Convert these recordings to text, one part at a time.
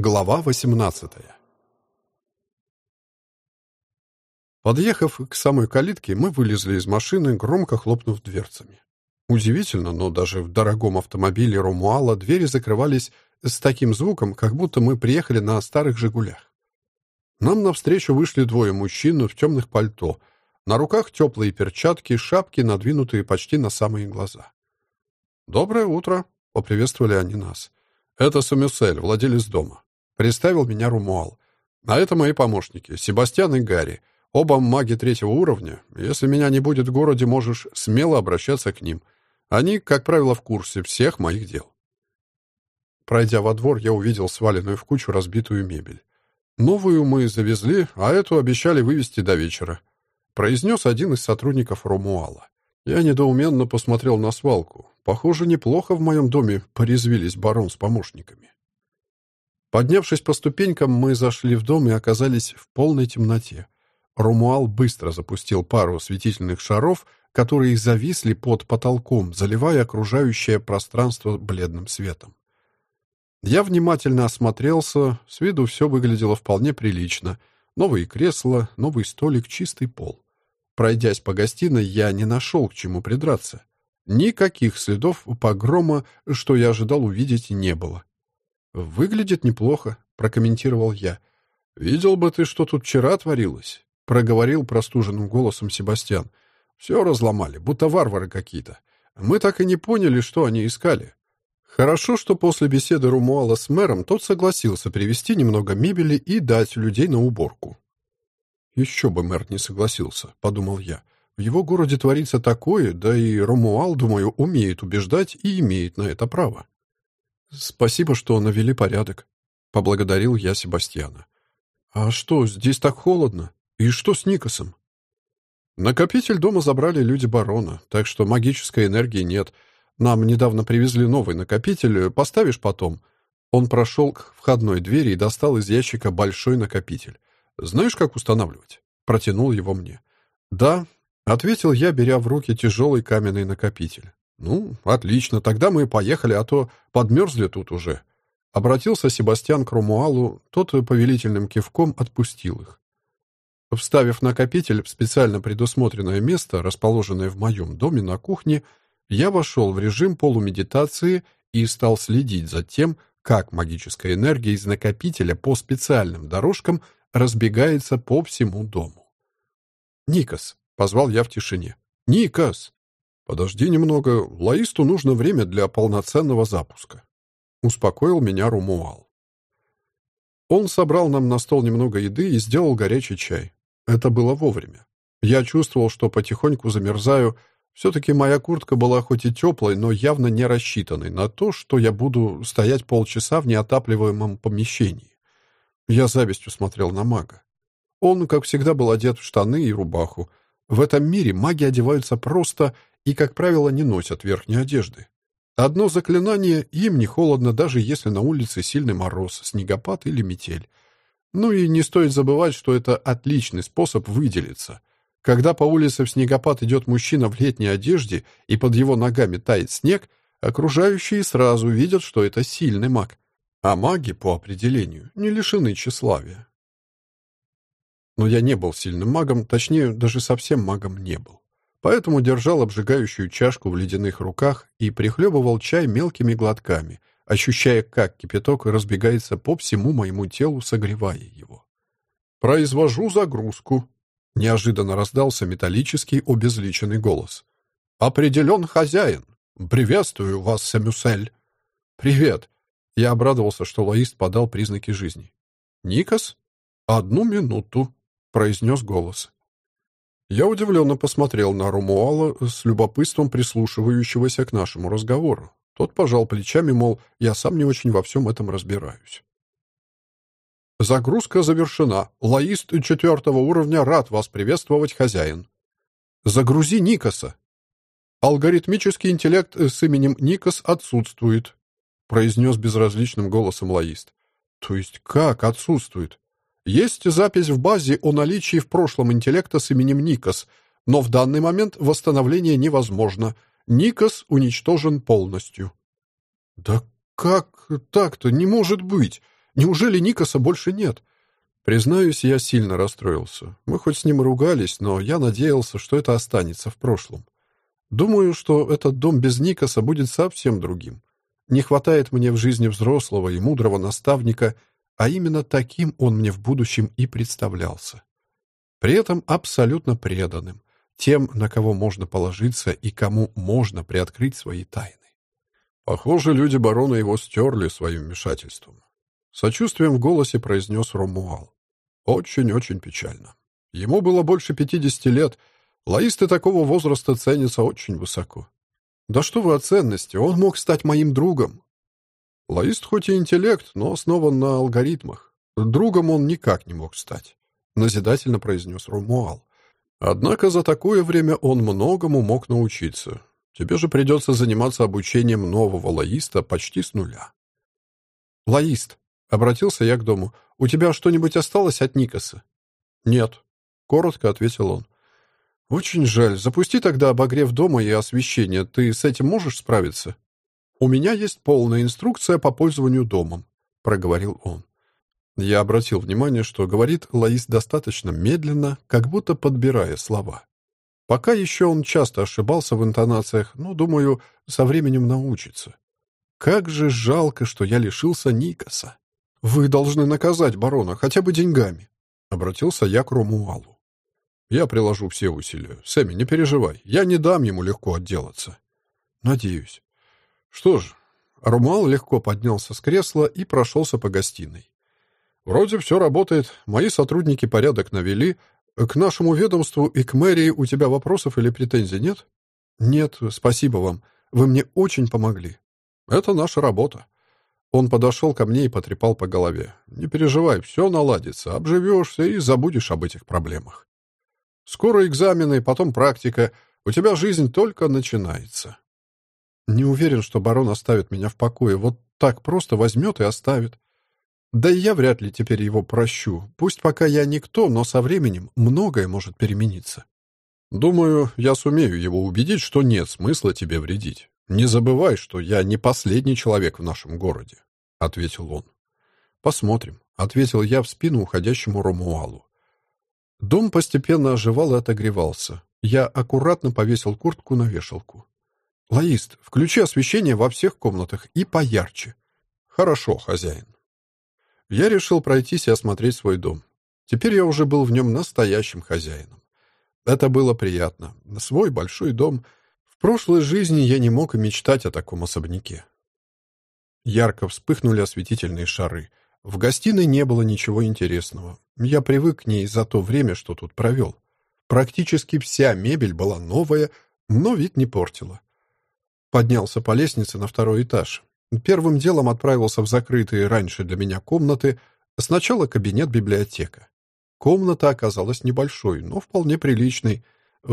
Глава 18 Подъехав к самой калитке, мы вылезли из машины, громко хлопнув дверцами. Удивительно, но даже в дорогом автомобиле Ромуала двери закрывались с таким звуком, как будто мы приехали на старых «Жигулях». Нам навстречу вышли двое мужчин в темных пальто. На руках теплые перчатки, шапки, надвинутые почти на самые глаза. «Доброе утро», — поприветствовали они нас. «Это Самюсель, владелец дома. Представил меня Румуал. А это мои помощники, Себастьян и Гарри. Оба маги третьего уровня. Если меня не будет в городе, можешь смело обращаться к ним. Они, как правило, в курсе всех моих дел. Пройдя во двор, я увидел сваленную в кучу разбитую мебель. Новую мы завезли, а эту обещали вывезти до вечера. Произнес один из сотрудников Ромуала. Я недоуменно посмотрел на свалку. Похоже, неплохо в моем доме порезвились барон с помощниками. Поднявшись по ступенькам, мы зашли в дом и оказались в полной темноте. Ромуал быстро запустил пару осветительных шаров, которые зависли под потолком, заливая окружающее пространство бледным светом. Я внимательно осмотрелся, с виду все выглядело вполне прилично. Новые кресла, новый столик, чистый пол. Пройдясь по гостиной, я не нашел к чему придраться. Никаких следов погрома, что я ожидал увидеть, не было. «Выглядит неплохо», — прокомментировал я. «Видел бы ты, что тут вчера творилось», — проговорил простуженным голосом Себастьян. «Все разломали, будто варвары какие-то. Мы так и не поняли, что они искали. Хорошо, что после беседы Румуала с мэром тот согласился привезти немного мебели и дать людей на уборку». «Еще бы мэр не согласился», — подумал я. «В его городе творится такое, да и Ромуал, думаю, умеет убеждать и имеет на это право». «Спасибо, что навели порядок», — поблагодарил я Себастьяна. «А что, здесь так холодно? И что с Никосом?» «Накопитель дома забрали люди барона, так что магической энергии нет. Нам недавно привезли новый накопитель, поставишь потом». Он прошел к входной двери и достал из ящика большой накопитель. «Знаешь, как устанавливать?» Протянул его мне. «Да», — ответил я, беря в руки тяжелый каменный накопитель. «Ну, отлично, тогда мы поехали, а то подмерзли тут уже». Обратился Себастьян к Ромуалу, тот повелительным кивком отпустил их. Вставив накопитель в специально предусмотренное место, расположенное в моем доме на кухне, я вошел в режим полумедитации и стал следить за тем, как магическая энергия из накопителя по специальным дорожкам разбегается по всему дому. «Никос!» — позвал я в тишине. «Никос!» «Подожди немного, Лаисту нужно время для полноценного запуска», — успокоил меня Румуал. Он собрал нам на стол немного еды и сделал горячий чай. Это было вовремя. Я чувствовал, что потихоньку замерзаю. Все-таки моя куртка была хоть и теплой, но явно не рассчитанной на то, что я буду стоять полчаса в неотапливаемом помещении. Я завистью смотрел на мага. Он, как всегда, был одет в штаны и рубаху. В этом мире маги одеваются просто и, как правило, не носят верхней одежды. Одно заклинание, им не холодно, даже если на улице сильный мороз, снегопад или метель. Ну и не стоит забывать, что это отличный способ выделиться. Когда по улице в снегопад идет мужчина в летней одежде и под его ногами тает снег, окружающие сразу видят, что это сильный маг. А маги, по определению, не лишены тщеславия. Но я не был сильным магом, точнее, даже совсем магом не был поэтому держал обжигающую чашку в ледяных руках и прихлебывал чай мелкими глотками, ощущая, как кипяток разбегается по всему моему телу, согревая его. «Произвожу загрузку», — неожиданно раздался металлический обезличенный голос. «Определен хозяин. Приветствую вас, Самюсель». «Привет». Я обрадовался, что лоист подал признаки жизни. «Никас?» «Одну минуту», — произнес голос. Я удивленно посмотрел на Ромуала с любопытством прислушивающегося к нашему разговору. Тот пожал плечами, мол, я сам не очень во всем этом разбираюсь. Загрузка завершена. Лаист четвертого уровня рад вас приветствовать, хозяин. Загрузи Никоса. Алгоритмический интеллект с именем Никос отсутствует, произнес безразличным голосом Лаист. То есть как отсутствует? Есть запись в базе о наличии в прошлом интеллекта с именем Никос, но в данный момент восстановление невозможно. Никос уничтожен полностью. Да как так-то не может быть? Неужели Никаса больше нет? Признаюсь, я сильно расстроился. Мы хоть с ним ругались, но я надеялся, что это останется в прошлом. Думаю, что этот дом без Никаса будет совсем другим. Не хватает мне в жизни взрослого и мудрого наставника, а именно таким он мне в будущем и представлялся. При этом абсолютно преданным, тем, на кого можно положиться и кому можно приоткрыть свои тайны. Похоже, люди барона его стерли своим вмешательством. Сочувствием в голосе произнес Ромуал. Очень-очень печально. Ему было больше пятидесяти лет. Лаисты такого возраста ценятся очень высоко. Да что вы о ценности, он мог стать моим другом. Лаист хоть и интеллект, но основан на алгоритмах. Другом он никак не мог стать, назидательно произнес Ромуал. Однако за такое время он многому мог научиться. Тебе же придется заниматься обучением нового лаиста почти с нуля. «Лаист», — обратился я к дому, — «у тебя что-нибудь осталось от Никаса?» «Нет», — коротко ответил он. «Очень жаль. Запусти тогда обогрев дома и освещение. Ты с этим можешь справиться?» «У меня есть полная инструкция по пользованию домом», — проговорил он. Я обратил внимание, что говорит Лаис достаточно медленно, как будто подбирая слова. Пока еще он часто ошибался в интонациях, но, думаю, со временем научится. Как же жалко, что я лишился Никаса. Вы должны наказать барона хотя бы деньгами, — обратился я к Ромуалу. Я приложу все усилия. Сэмми, не переживай, я не дам ему легко отделаться. Надеюсь. Что ж, Ромуал легко поднялся с кресла и прошелся по гостиной. Вроде все работает, мои сотрудники порядок навели. К нашему ведомству и к мэрии у тебя вопросов или претензий нет? Нет, спасибо вам. Вы мне очень помогли. Это наша работа. Он подошел ко мне и потрепал по голове. Не переживай, все наладится, обживешься и забудешь об этих проблемах. Скоро экзамены, потом практика. У тебя жизнь только начинается. Не уверен, что барон оставит меня в покое. Вот так просто возьмет и оставит. Да и я вряд ли теперь его прощу. Пусть пока я никто, но со временем многое может перемениться. Думаю, я сумею его убедить, что нет смысла тебе вредить. Не забывай, что я не последний человек в нашем городе, — ответил он. Посмотрим, — ответил я в спину уходящему Ромуалу. Дом постепенно оживал и отогревался. Я аккуратно повесил куртку на вешалку. «Лаист, включи освещение во всех комнатах и поярче». «Хорошо, хозяин». Я решил пройтись и осмотреть свой дом. Теперь я уже был в нем настоящим хозяином. Это было приятно. Свой большой дом. В прошлой жизни я не мог и мечтать о таком особняке. Ярко вспыхнули осветительные шары. В гостиной не было ничего интересного. Я привык к ней за то время, что тут провел. Практически вся мебель была новая, но вид не портила. Поднялся по лестнице на второй этаж. Первым делом отправился в закрытые раньше для меня комнаты. Сначала кабинет-библиотека. Комната оказалась небольшой, но вполне приличной.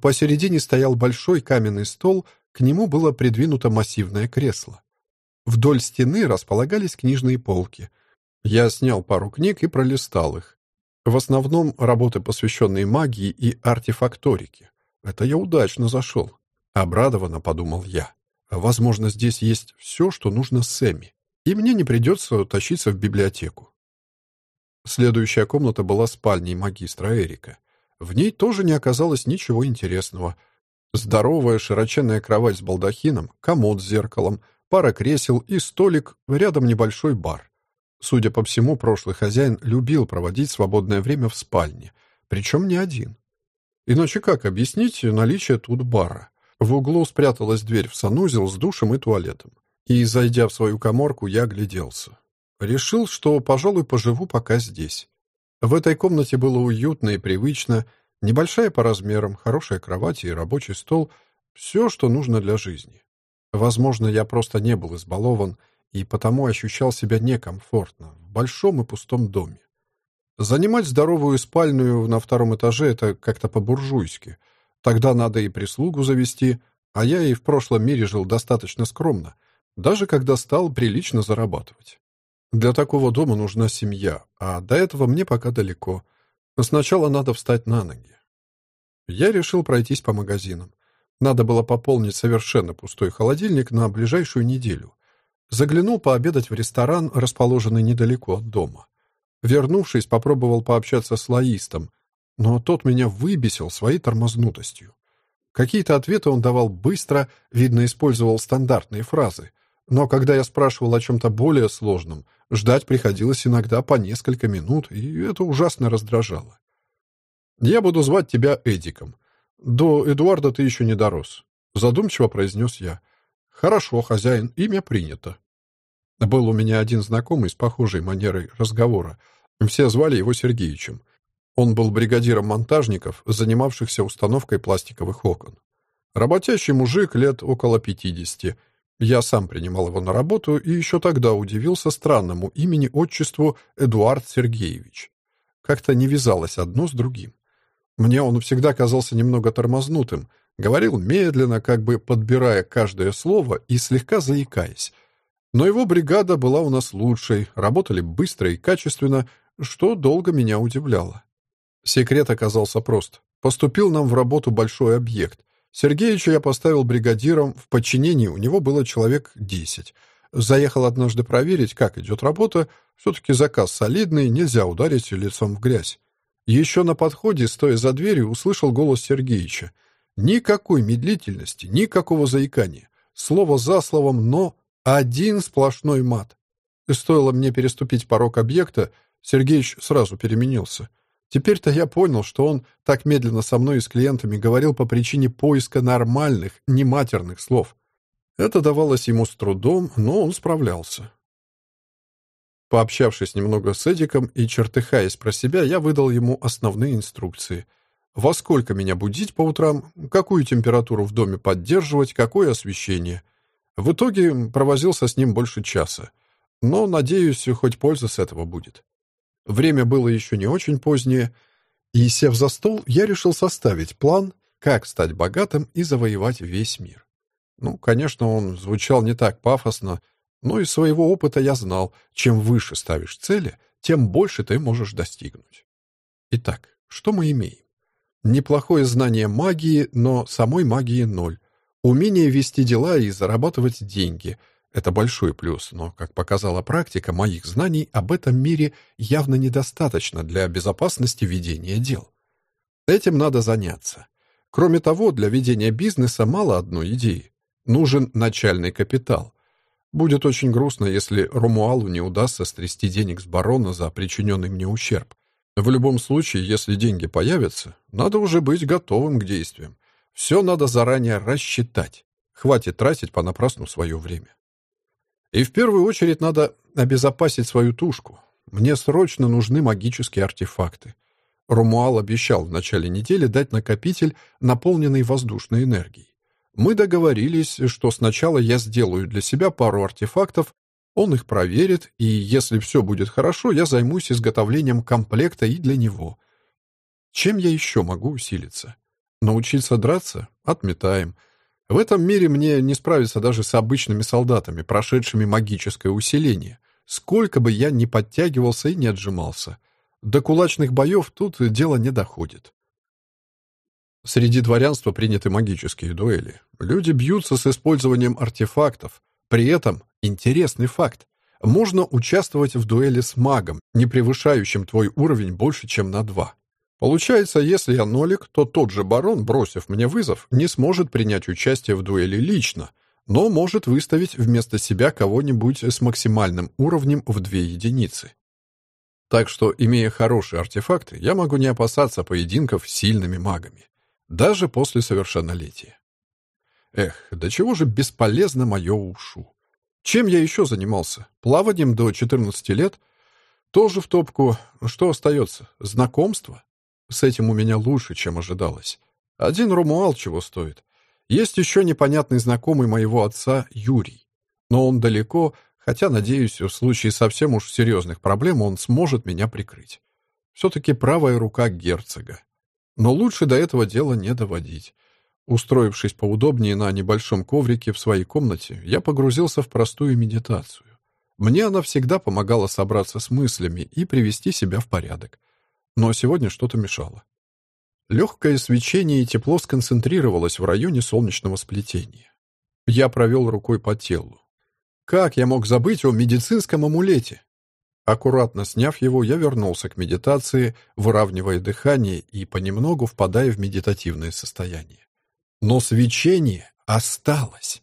Посередине стоял большой каменный стол, к нему было придвинуто массивное кресло. Вдоль стены располагались книжные полки. Я снял пару книг и пролистал их. В основном работы, посвященные магии и артефакторике. Это я удачно зашел. Обрадованно подумал я. Возможно, здесь есть все, что нужно Сэмми, и мне не придется тащиться в библиотеку. Следующая комната была спальней магистра Эрика. В ней тоже не оказалось ничего интересного. Здоровая широченная кровать с балдахином, комод с зеркалом, пара кресел и столик, рядом небольшой бар. Судя по всему, прошлый хозяин любил проводить свободное время в спальне, причем не один. Иначе как объяснить наличие тут бара? В углу спряталась дверь в санузел с душем и туалетом. И, зайдя в свою коморку, я огляделся. Решил, что, пожалуй, поживу пока здесь. В этой комнате было уютно и привычно, небольшая по размерам, хорошая кровать и рабочий стол — все, что нужно для жизни. Возможно, я просто не был избалован и потому ощущал себя некомфортно в большом и пустом доме. Занимать здоровую спальную на втором этаже — это как-то по-буржуйски — Тогда надо и прислугу завести, а я и в прошлом мире жил достаточно скромно, даже когда стал прилично зарабатывать. Для такого дома нужна семья, а до этого мне пока далеко. Но сначала надо встать на ноги. Я решил пройтись по магазинам. Надо было пополнить совершенно пустой холодильник на ближайшую неделю. Заглянул пообедать в ресторан, расположенный недалеко от дома. Вернувшись, попробовал пообщаться с лоистом, но тот меня выбесил своей тормознутостью. Какие-то ответы он давал быстро, видно, использовал стандартные фразы. Но когда я спрашивал о чем-то более сложном, ждать приходилось иногда по несколько минут, и это ужасно раздражало. «Я буду звать тебя Эдиком. До Эдуарда ты еще не дорос», — задумчиво произнес я. «Хорошо, хозяин, имя принято». Был у меня один знакомый с похожей манерой разговора. Все звали его Сергеичем. Он был бригадиром монтажников, занимавшихся установкой пластиковых окон. Работящий мужик лет около пятидесяти. Я сам принимал его на работу и еще тогда удивился странному имени-отчеству Эдуард Сергеевич. Как-то не вязалось одно с другим. Мне он всегда казался немного тормознутым, говорил медленно, как бы подбирая каждое слово и слегка заикаясь. Но его бригада была у нас лучшей, работали быстро и качественно, что долго меня удивляло. Секрет оказался прост. Поступил нам в работу большой объект. Сергеича я поставил бригадиром, в подчинении у него было человек десять. Заехал однажды проверить, как идет работа. Все-таки заказ солидный, нельзя ударить лицом в грязь. Еще на подходе, стоя за дверью, услышал голос Сергеича. Никакой медлительности, никакого заикания. Слово за словом, но один сплошной мат. И стоило мне переступить порог объекта, Сергеич сразу переменился. Теперь-то я понял, что он так медленно со мной и с клиентами говорил по причине поиска нормальных, нематерных слов. Это давалось ему с трудом, но он справлялся. Пообщавшись немного с Эдиком и чертыхаясь про себя, я выдал ему основные инструкции. Во сколько меня будить по утрам, какую температуру в доме поддерживать, какое освещение. В итоге провозился с ним больше часа. Но, надеюсь, хоть польза с этого будет. Время было еще не очень позднее, и, сев за стол, я решил составить план, как стать богатым и завоевать весь мир. Ну, конечно, он звучал не так пафосно, но из своего опыта я знал, чем выше ставишь цели, тем больше ты можешь достигнуть. Итак, что мы имеем? Неплохое знание магии, но самой магии ноль. Умение вести дела и зарабатывать деньги — это большой плюс, но, как показала практика, моих знаний об этом мире явно недостаточно для безопасности ведения дел. Этим надо заняться. Кроме того, для ведения бизнеса мало одной идеи. Нужен начальный капитал. Будет очень грустно, если Ромуалу не удастся стрясти денег с барона за причиненный мне ущерб. В любом случае, если деньги появятся, надо уже быть готовым к действиям. Все надо заранее рассчитать. Хватит тратить понапрасну свое время. И в первую очередь надо обезопасить свою тушку. Мне срочно нужны магические артефакты. Румуал обещал в начале недели дать накопитель, наполненный воздушной энергией. Мы договорились, что сначала я сделаю для себя пару артефактов, он их проверит, и если все будет хорошо, я займусь изготовлением комплекта и для него. Чем я еще могу усилиться? Научиться драться? Отметаем. В этом мире мне не справиться даже с обычными солдатами, прошедшими магическое усиление. Сколько бы я ни подтягивался и не отжимался. До кулачных боев тут дело не доходит. Среди дворянства приняты магические дуэли. Люди бьются с использованием артефактов. При этом, интересный факт, можно участвовать в дуэли с магом, не превышающим твой уровень больше, чем на два. Получается, если я нолик, то тот же барон, бросив мне вызов, не сможет принять участие в дуэли лично, но может выставить вместо себя кого-нибудь с максимальным уровнем в две единицы. Так что, имея хорошие артефакты, я могу не опасаться поединков с сильными магами, даже после совершеннолетия. Эх, до чего же бесполезно мое ушу. Чем я еще занимался? Плаванием до 14 лет? Тоже в топку. Что остается? Знакомство? С этим у меня лучше, чем ожидалось. Один Ромуал чего стоит. Есть еще непонятный знакомый моего отца Юрий. Но он далеко, хотя, надеюсь, в случае совсем уж серьезных проблем он сможет меня прикрыть. Все-таки правая рука герцога. Но лучше до этого дела не доводить. Устроившись поудобнее на небольшом коврике в своей комнате, я погрузился в простую медитацию. Мне она всегда помогала собраться с мыслями и привести себя в порядок но сегодня что-то мешало. Легкое свечение и тепло сконцентрировалось в районе солнечного сплетения. Я провел рукой по телу. Как я мог забыть о медицинском амулете? Аккуратно сняв его, я вернулся к медитации, выравнивая дыхание и понемногу впадая в медитативное состояние. Но свечение осталось.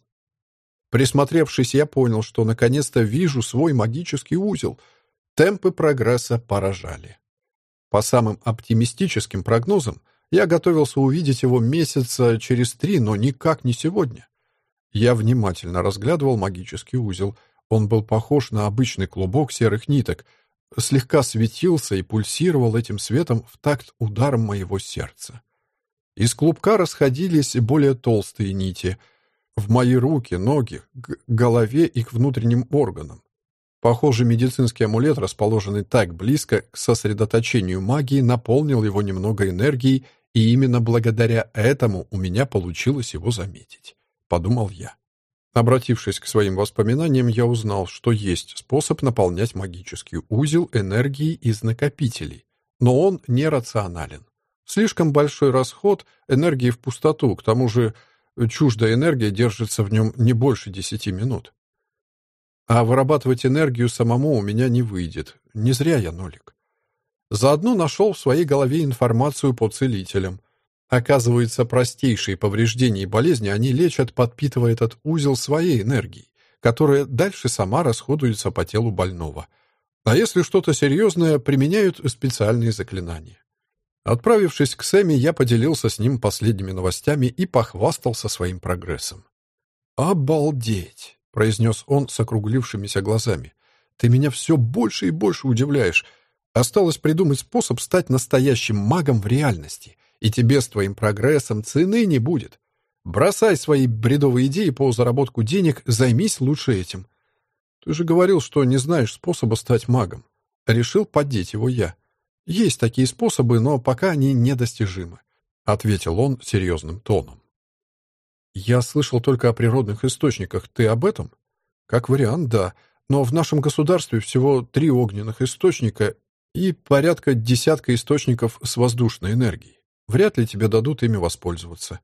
Присмотревшись, я понял, что наконец-то вижу свой магический узел. Темпы прогресса поражали. По самым оптимистическим прогнозам, я готовился увидеть его месяца через три, но никак не сегодня. Я внимательно разглядывал магический узел. Он был похож на обычный клубок серых ниток, слегка светился и пульсировал этим светом в такт ударом моего сердца. Из клубка расходились более толстые нити — в мои руки, ноги, к голове и к внутренним органам. Похоже, медицинский амулет, расположенный так близко к сосредоточению магии, наполнил его немного энергией, и именно благодаря этому у меня получилось его заметить, подумал я. Обратившись к своим воспоминаниям, я узнал, что есть способ наполнять магический узел энергией из накопителей, но он нерационален. Слишком большой расход энергии в пустоту, к тому же чуждая энергия держится в нем не больше десяти минут. А вырабатывать энергию самому у меня не выйдет. Не зря я нолик. Заодно нашел в своей голове информацию по целителям. Оказывается, простейшие повреждения и болезни они лечат, подпитывая этот узел своей энергией, которая дальше сама расходуется по телу больного. А если что-то серьезное, применяют специальные заклинания. Отправившись к Сэмми, я поделился с ним последними новостями и похвастался своим прогрессом. «Обалдеть!» — произнес он с округлившимися глазами. «Ты меня все больше и больше удивляешь. Осталось придумать способ стать настоящим магом в реальности, и тебе с твоим прогрессом цены не будет. Бросай свои бредовые идеи по заработку денег, займись лучше этим. Ты же говорил, что не знаешь способа стать магом. Решил поддеть его я. «Есть такие способы, но пока они недостижимы», — ответил он серьезным тоном. «Я слышал только о природных источниках. Ты об этом?» «Как вариант, да. Но в нашем государстве всего три огненных источника и порядка десятка источников с воздушной энергией. Вряд ли тебе дадут ими воспользоваться.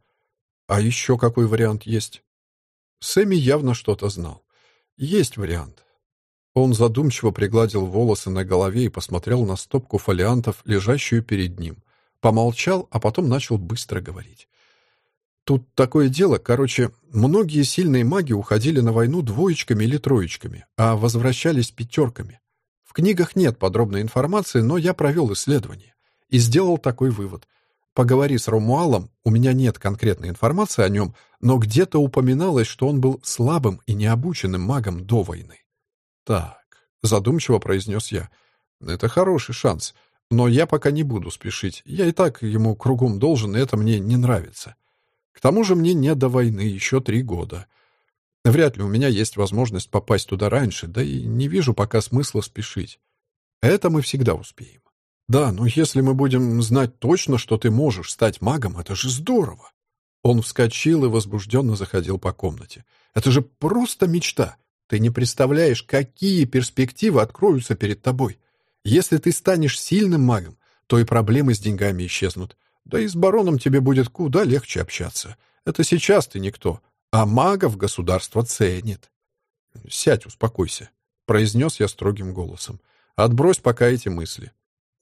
А еще какой вариант есть?» Сэмми явно что-то знал. «Есть вариант. Он задумчиво пригладил волосы на голове и посмотрел на стопку фолиантов, лежащую перед ним. Помолчал, а потом начал быстро говорить. Тут такое дело, короче, многие сильные маги уходили на войну двоечками или троечками, а возвращались пятерками. В книгах нет подробной информации, но я провел исследование и сделал такой вывод. Поговори с Ромуалом, у меня нет конкретной информации о нем, но где-то упоминалось, что он был слабым и необученным магом до войны. «Так», — задумчиво произнес я, — «это хороший шанс, но я пока не буду спешить. Я и так ему кругом должен, и это мне не нравится. К тому же мне не до войны еще три года. Вряд ли у меня есть возможность попасть туда раньше, да и не вижу пока смысла спешить. Это мы всегда успеем. Да, но если мы будем знать точно, что ты можешь стать магом, это же здорово!» Он вскочил и возбужденно заходил по комнате. «Это же просто мечта! Ты не представляешь, какие перспективы откроются перед тобой. Если ты станешь сильным магом, то и проблемы с деньгами исчезнут. Да и с бароном тебе будет куда легче общаться. Это сейчас ты никто, а магов государство ценит. «Сядь, успокойся», — произнес я строгим голосом. «Отбрось пока эти мысли.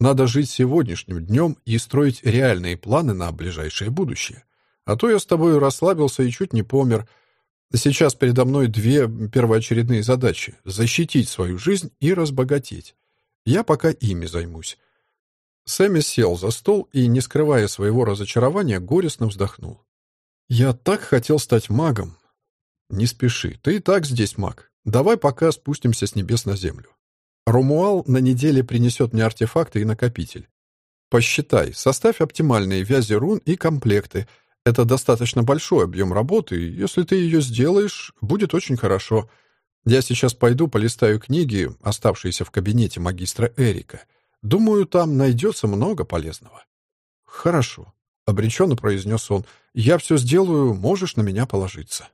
Надо жить сегодняшним днем и строить реальные планы на ближайшее будущее. А то я с тобой расслабился и чуть не помер, Сейчас передо мной две первоочередные задачи — защитить свою жизнь и разбогатеть. Я пока ими займусь. Сэмми сел за стол и, не скрывая своего разочарования, горестно вздохнул. «Я так хотел стать магом». «Не спеши, ты и так здесь маг. Давай пока спустимся с небес на землю. Ромуал на неделе принесет мне артефакты и накопитель. Посчитай, составь оптимальные вязи рун и комплекты — это достаточно большой объем работы, и если ты ее сделаешь, будет очень хорошо. Я сейчас пойду полистаю книги, оставшиеся в кабинете магистра Эрика. Думаю, там найдется много полезного». «Хорошо», — обреченно произнес он. «Я все сделаю, можешь на меня положиться».